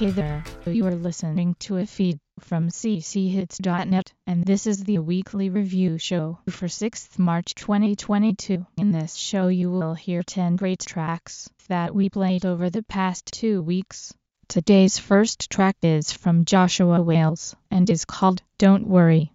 Hey there, you are listening to a feed from cchits.net, and this is the weekly review show for 6th March 2022. In this show you will hear 10 great tracks that we played over the past two weeks. Today's first track is from Joshua Wales and is called Don't Worry.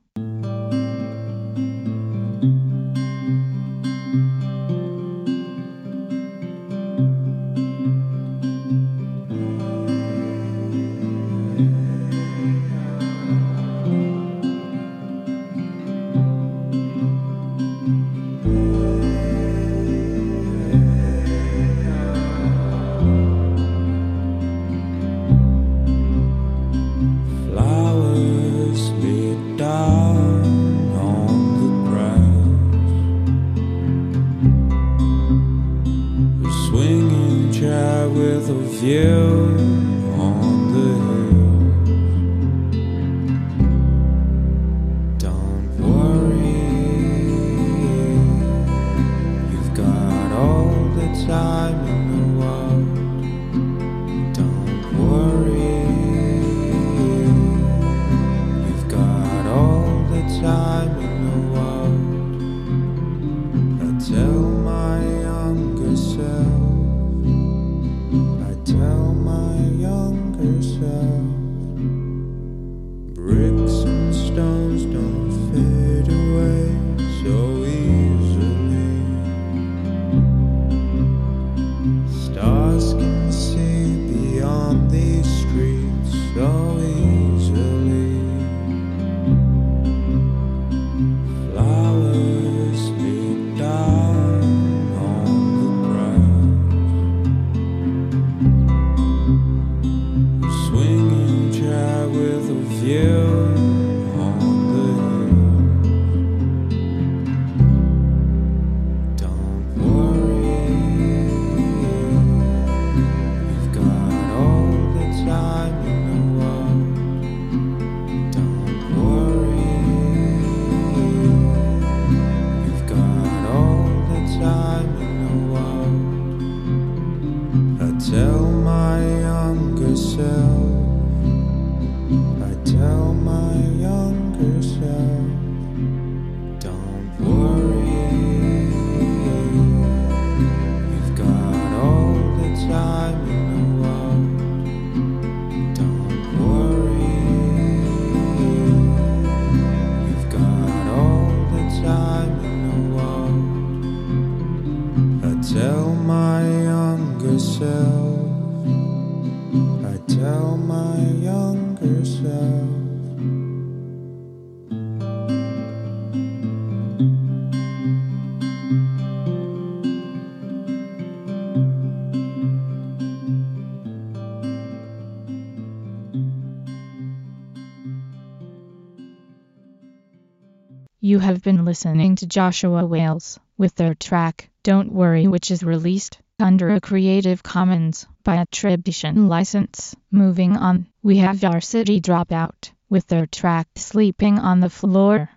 You have been listening to Joshua Wales with their track Don't Worry which is released under a Creative Commons by attribution license. Moving on, we have Varsity Dropout with their track Sleeping on the Floor.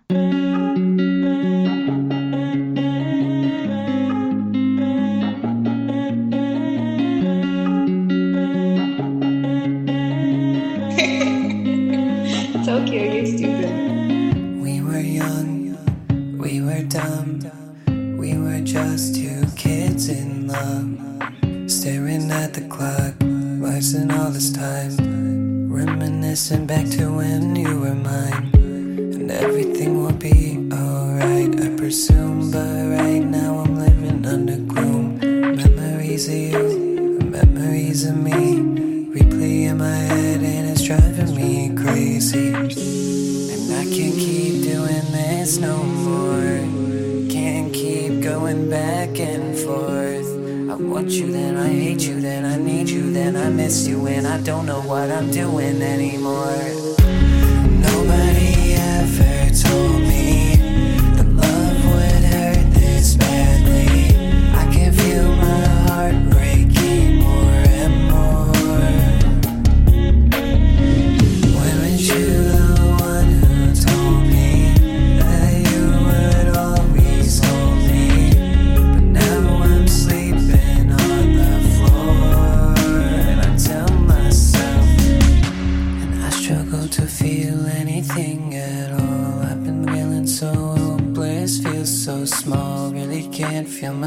Just two kids in love. Staring at the clock, wasting all this time. Reminiscing back to when you were mine. And everything will be alright, I presume. But right now I'm living under gloom. Memories of you, memories of me. Replay in my head and it's driving me crazy. And I can't keep doing this no more. Want you, then I hate you, then I need you, then I miss you, and I don't know what I'm doing anymore. Nobody ever told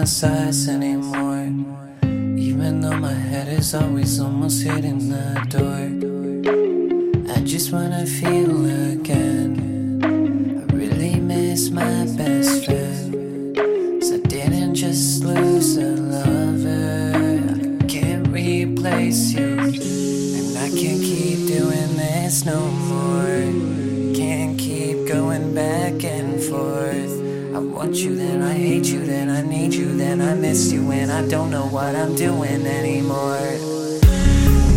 my size anymore. Even though my head is always almost hitting the door. I just wanna feel you, then I hate you, then I need you, then I miss you, and I don't know what I'm doing anymore.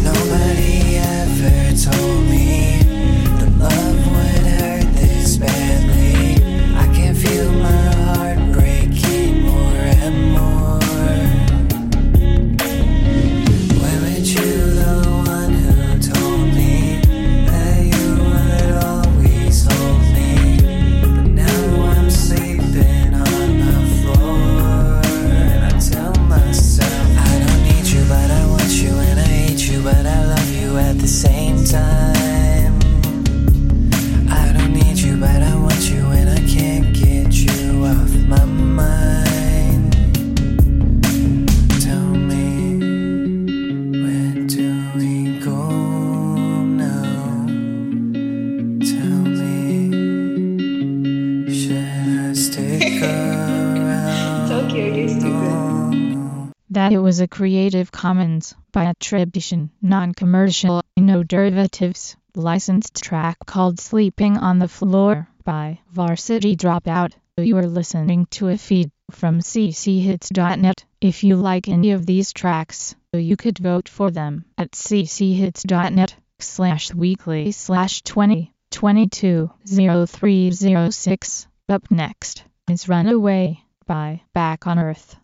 Nobody ever told me. is a Creative Commons by attribution, non-commercial, no derivatives, licensed track called Sleeping on the Floor by Varsity Dropout. You are listening to a feed from cchits.net. If you like any of these tracks, you could vote for them at cchits.net slash weekly slash 20 Up next is Runaway by Back on Earth.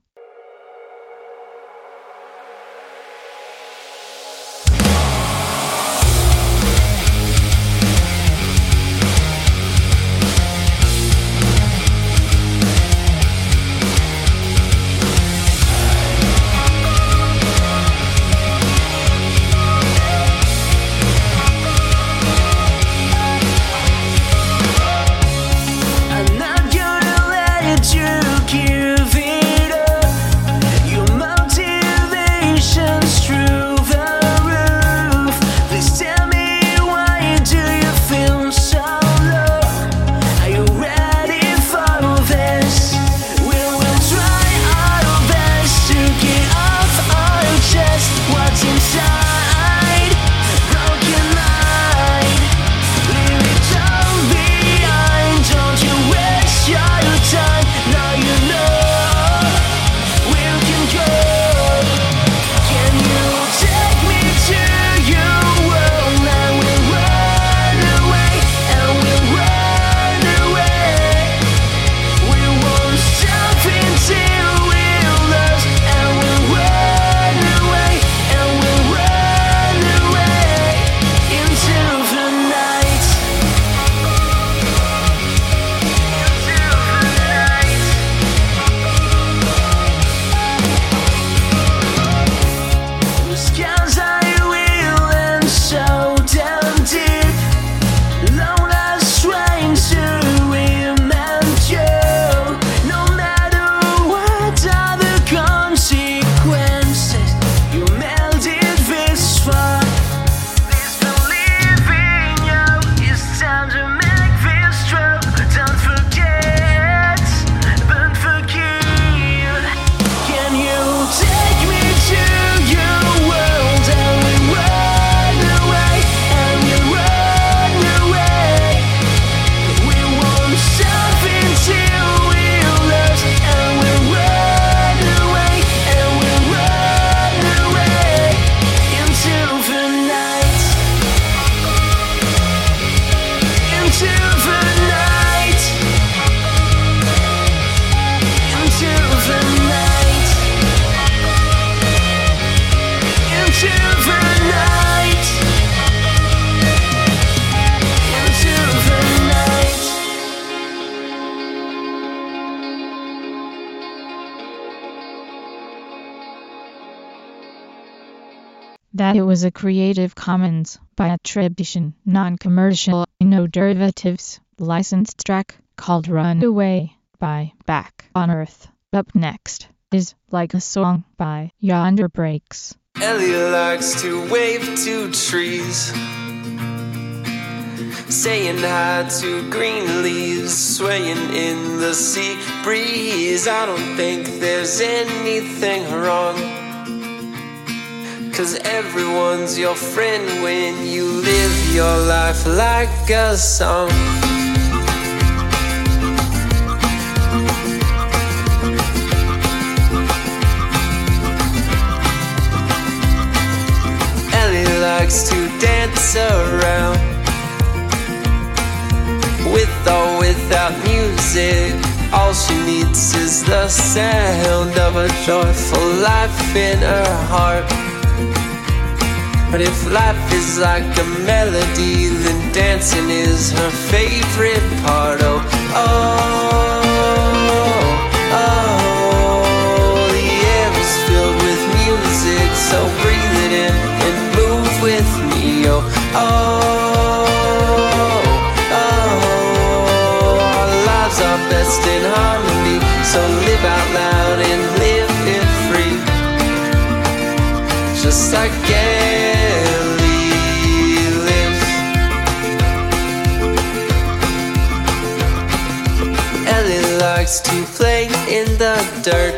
is a Creative Commons by attribution, non-commercial, no derivatives, licensed track called Runaway by Back on Earth. Up next is Like a Song by Yonder Breaks. Ellie likes to wave to trees, saying hi to green leaves, swaying in the sea breeze. I don't think there's anything wrong Cause everyone's your friend when you live your life like a song. Ellie likes to dance around with or without music. All she needs is the sound of a joyful life in her heart. But if life is like a melody, then dancing is her favorite part. Oh, oh, oh, the air is filled with music, so breathe it in and move with me. Oh, oh, likes to play in the dirt,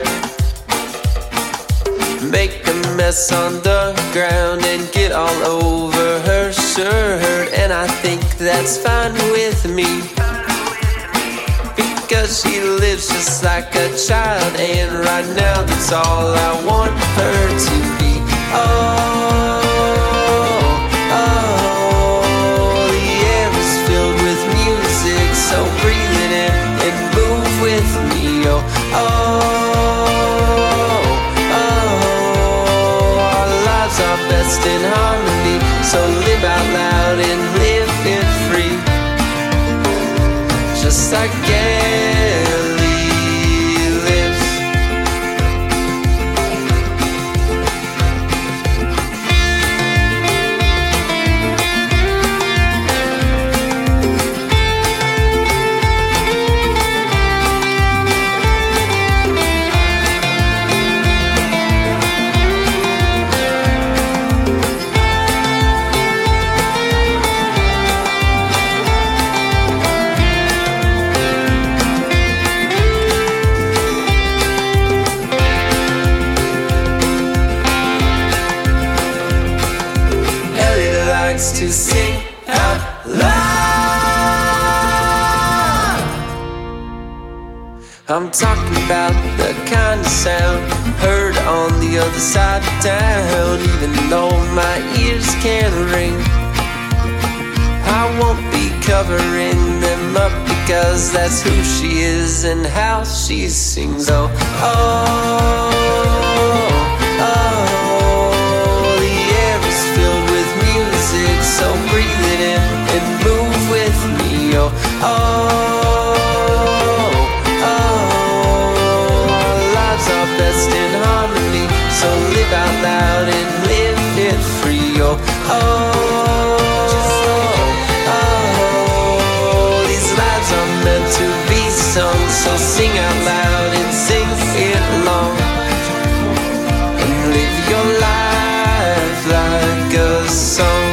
make a mess on the ground and get all over her shirt, and I think that's fine with me. Because she lives just like a child, and right now that's all I want her to be. In and move with me. Oh, oh, oh, our lives are best in harmony, so live and live it free. Oh, oh, oh, these lives are meant to be sung, so sing out loud and sing it long. And live your life like a song.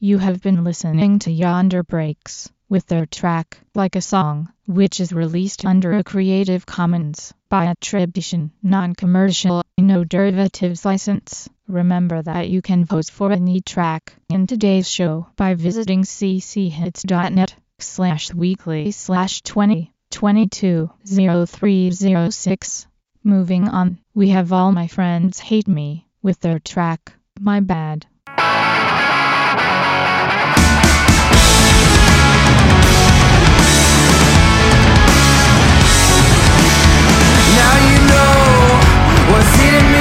You have been listening to Yonder Breaks with their track Like a Song, which is released under a Creative Commons by attribution, non-commercial, no derivatives license. Remember that you can vote for any track in today's show by visiting cchits.net slash weekly slash 20 22 0306. Moving on, we have All My Friends Hate Me with their track My Bad. What's eating me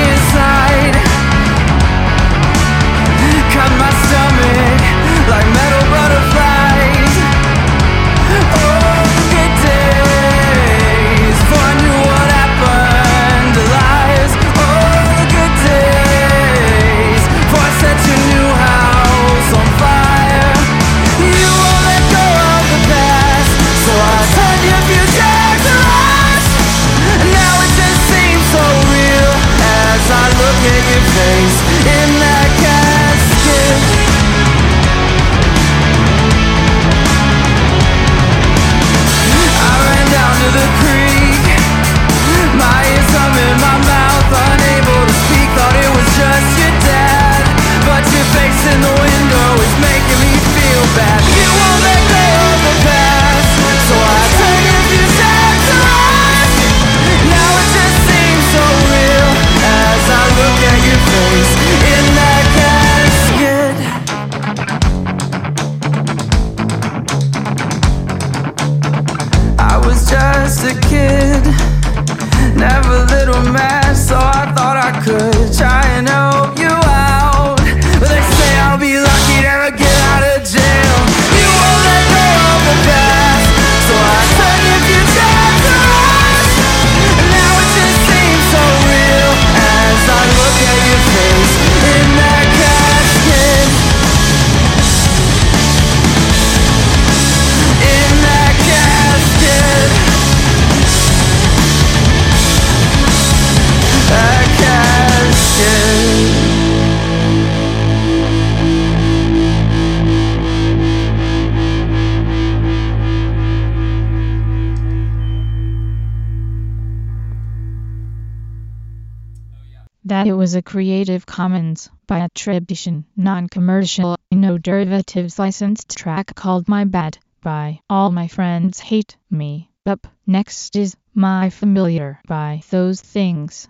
a Creative Commons by attribution, non-commercial, no derivatives licensed track called My Bad by All My Friends Hate Me. Up next is My Familiar by Those Things.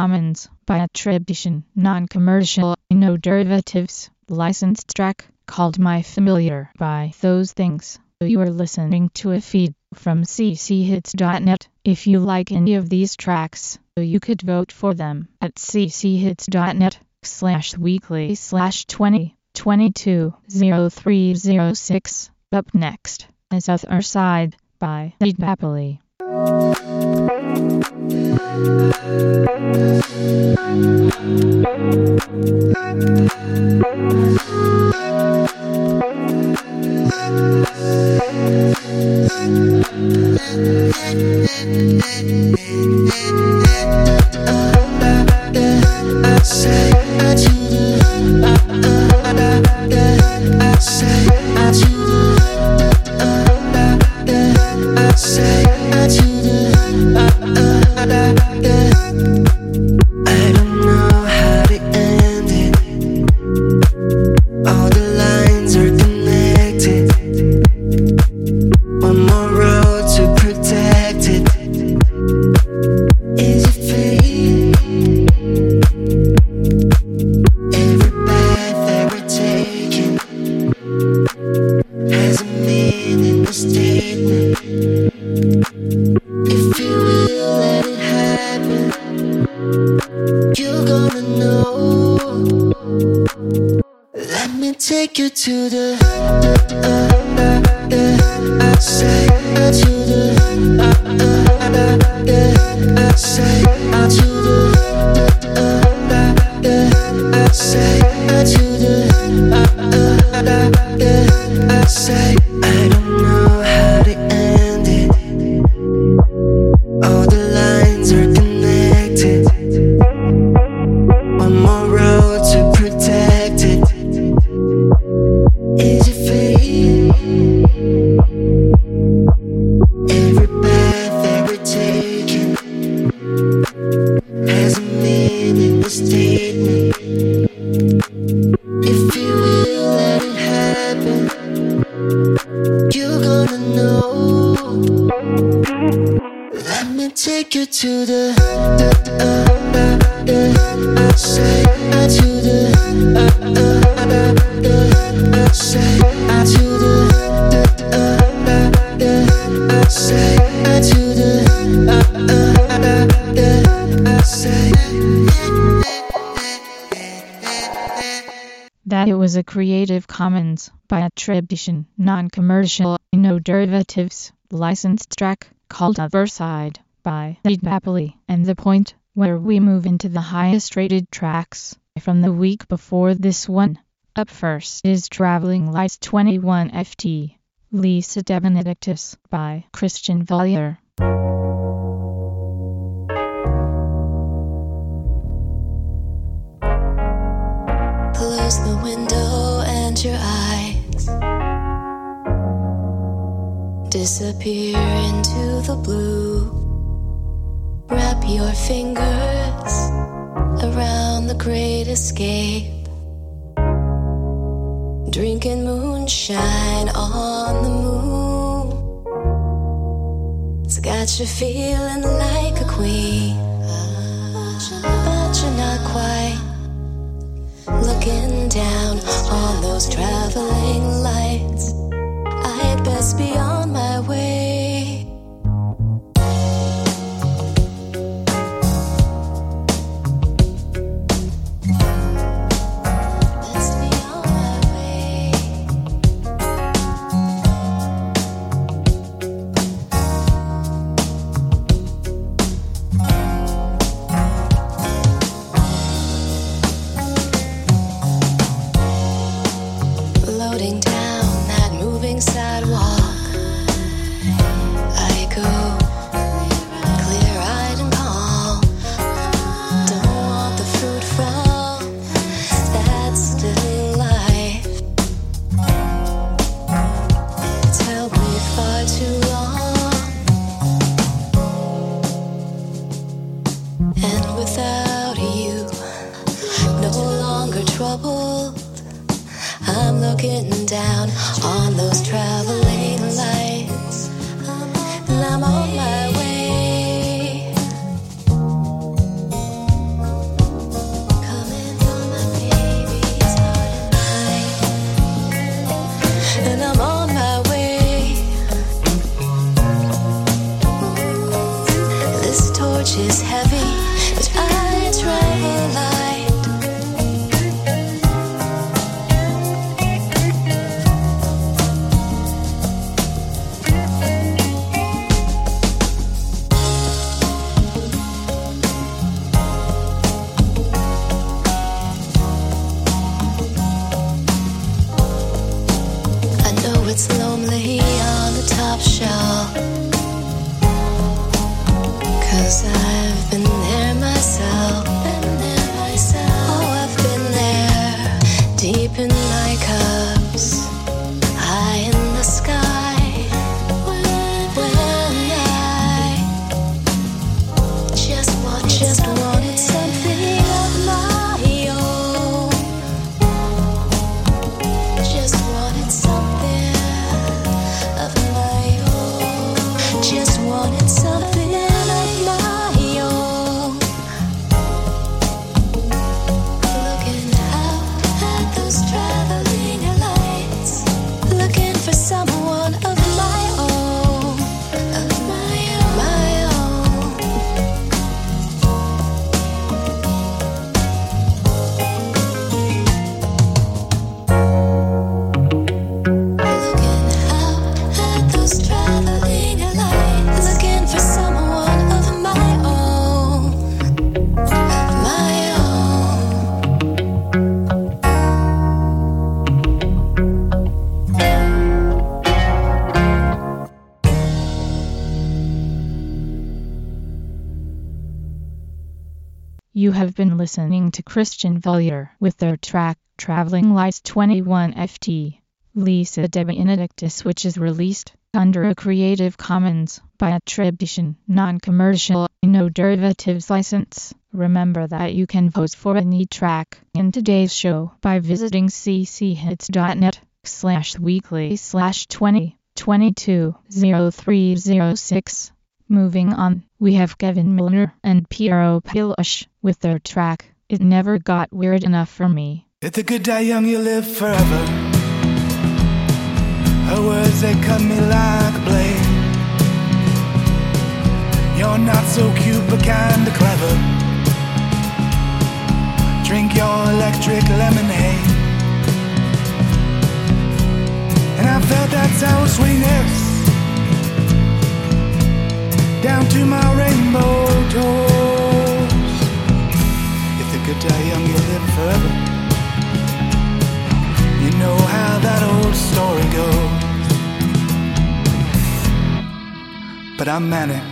Commons by attribution, non-commercial, no derivatives, licensed track called My Familiar by Those Things. You are listening to a feed from cchits.net. If you like any of these tracks, you could vote for them at cchits.net slash weekly slash 20 22 0306. Up next is Other Side by Ed Papali. Uh, That it was a Creative Commons by attribution, non-commercial, no derivatives, licensed track called Overside by Reed Happily, and the point where we move into the highest rated tracks from the week before this one. Up first is Traveling Lights 21 FT, Lisa de Benedictis by Christian Vollier. Disappear into the blue. Wrap your fingers around the great escape. Drinking moonshine on the moon. It's got you feeling like a queen. But you're not quite looking down on those traveling lights. I'd best be on my listening to Christian Vellier with their track Traveling Lights 21 FT. Lisa de Benedictis which is released under a Creative Commons by attribution, non-commercial, no derivatives license. Remember that you can vote for any track in today's show by visiting cchits.net slash weekly slash 20 22 0306. Moving on, we have Kevin Milner and Piero Pilush with their track It Never Got Weird Enough for Me. If the good die young, you live forever. Her words, they cut me like a blade. You're not so cute, but kinda clever. Drink your electric lemonade. And I felt that sour sweetness down to my rainbow toes. If the good die young, you live forever. You know how that old story goes. But I'm manic,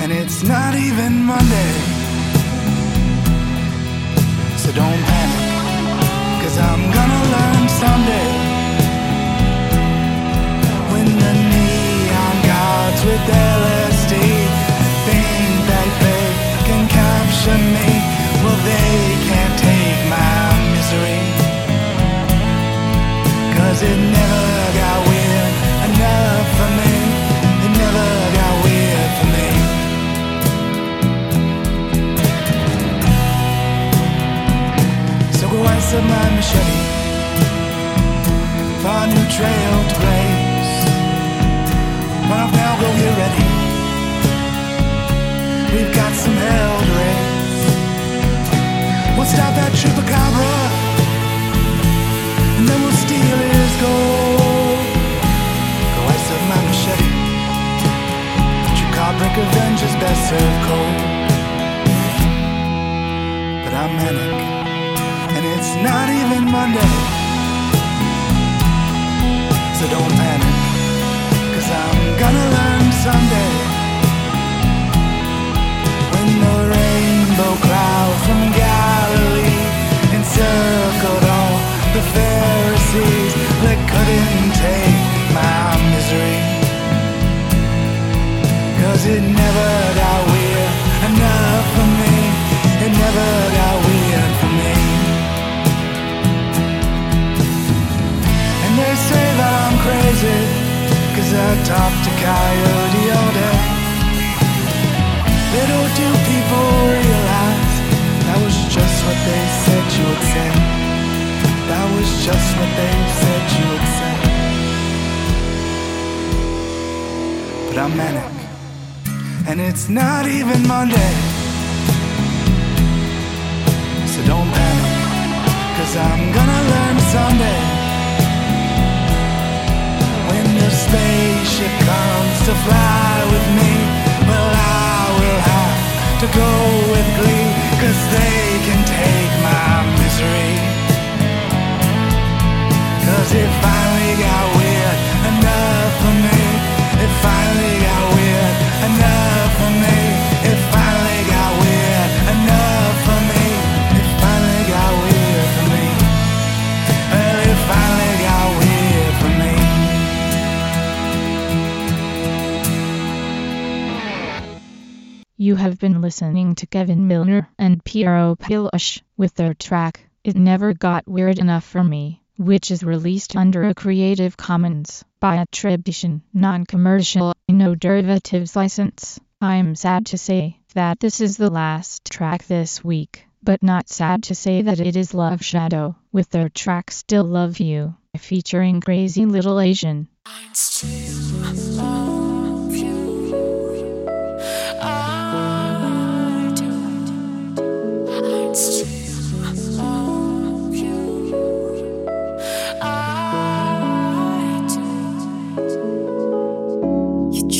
and it's not even Monday. So don't panic, cause I'm gonna learn someday. When the neon gods with LSD Cause it never got weird enough for me. It never got weird for me. And they say that I'm crazy. Cause I talk to Coyote all day. Little do people realize that was just what they said you would say. That was just what they said you would say. But I'm manic, and it's not even Monday. So don't panic, cause I'm gonna learn someday. When the spaceship comes to fly with me, well, I will have to go with glee, cause they can take my misery. Cause it finally got weird you have been listening to Kevin Milner and Piero Pilush with their track, It Never Got Weird Enough for Me, which is released under a Creative Commons by attribution, non-commercial, no derivatives license. I'm sad to say that this is the last track this week, but not sad to say that it is Love Shadow with their track Still Love You, featuring Crazy Little Asian.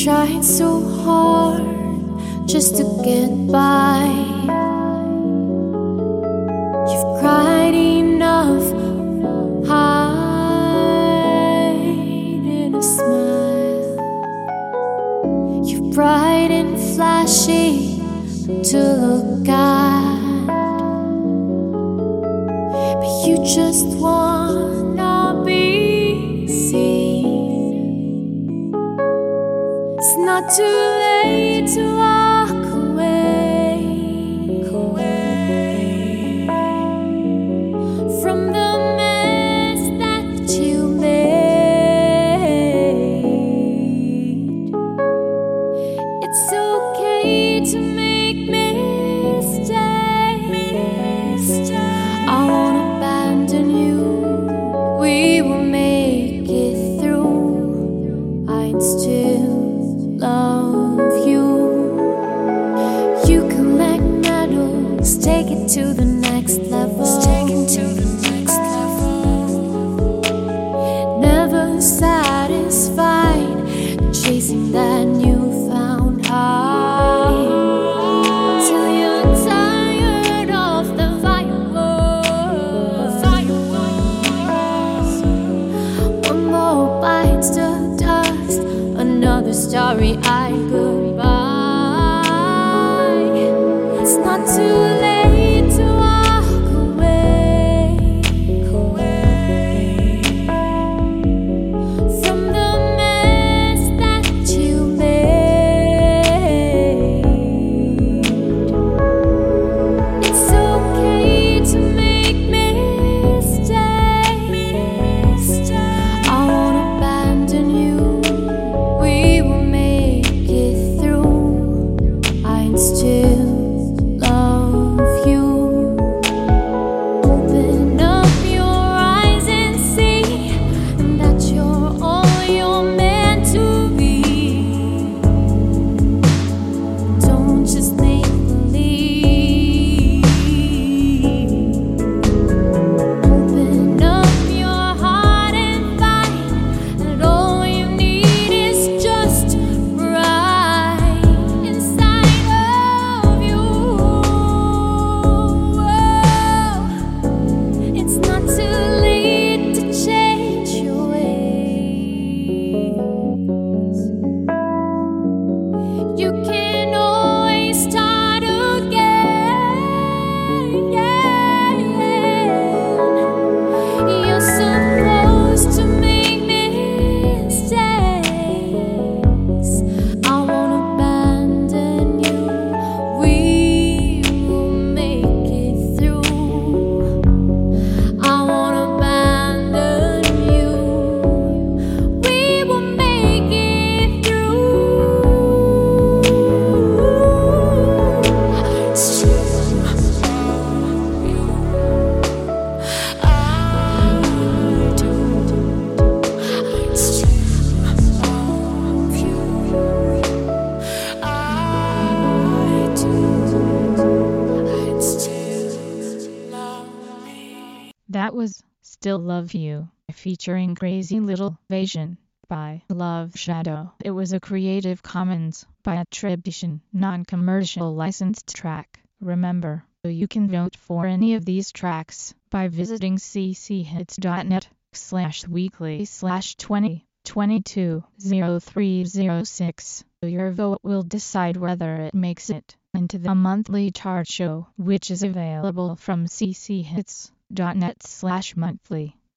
Tried so hard just to get by. You've cried enough, hiding a smile. You're bright and flashy to look at, but you just wanna not too another starry-eyed goodbye. Love You, featuring Crazy Little Asian by Love Shadow. It was a Creative Commons by attribution, non-commercial licensed track. Remember, you can vote for any of these tracks by visiting cchits.net slash weekly slash 20 22 0306. Your vote will decide whether it makes it into the monthly chart show, which is available from cchits.net slash monthly.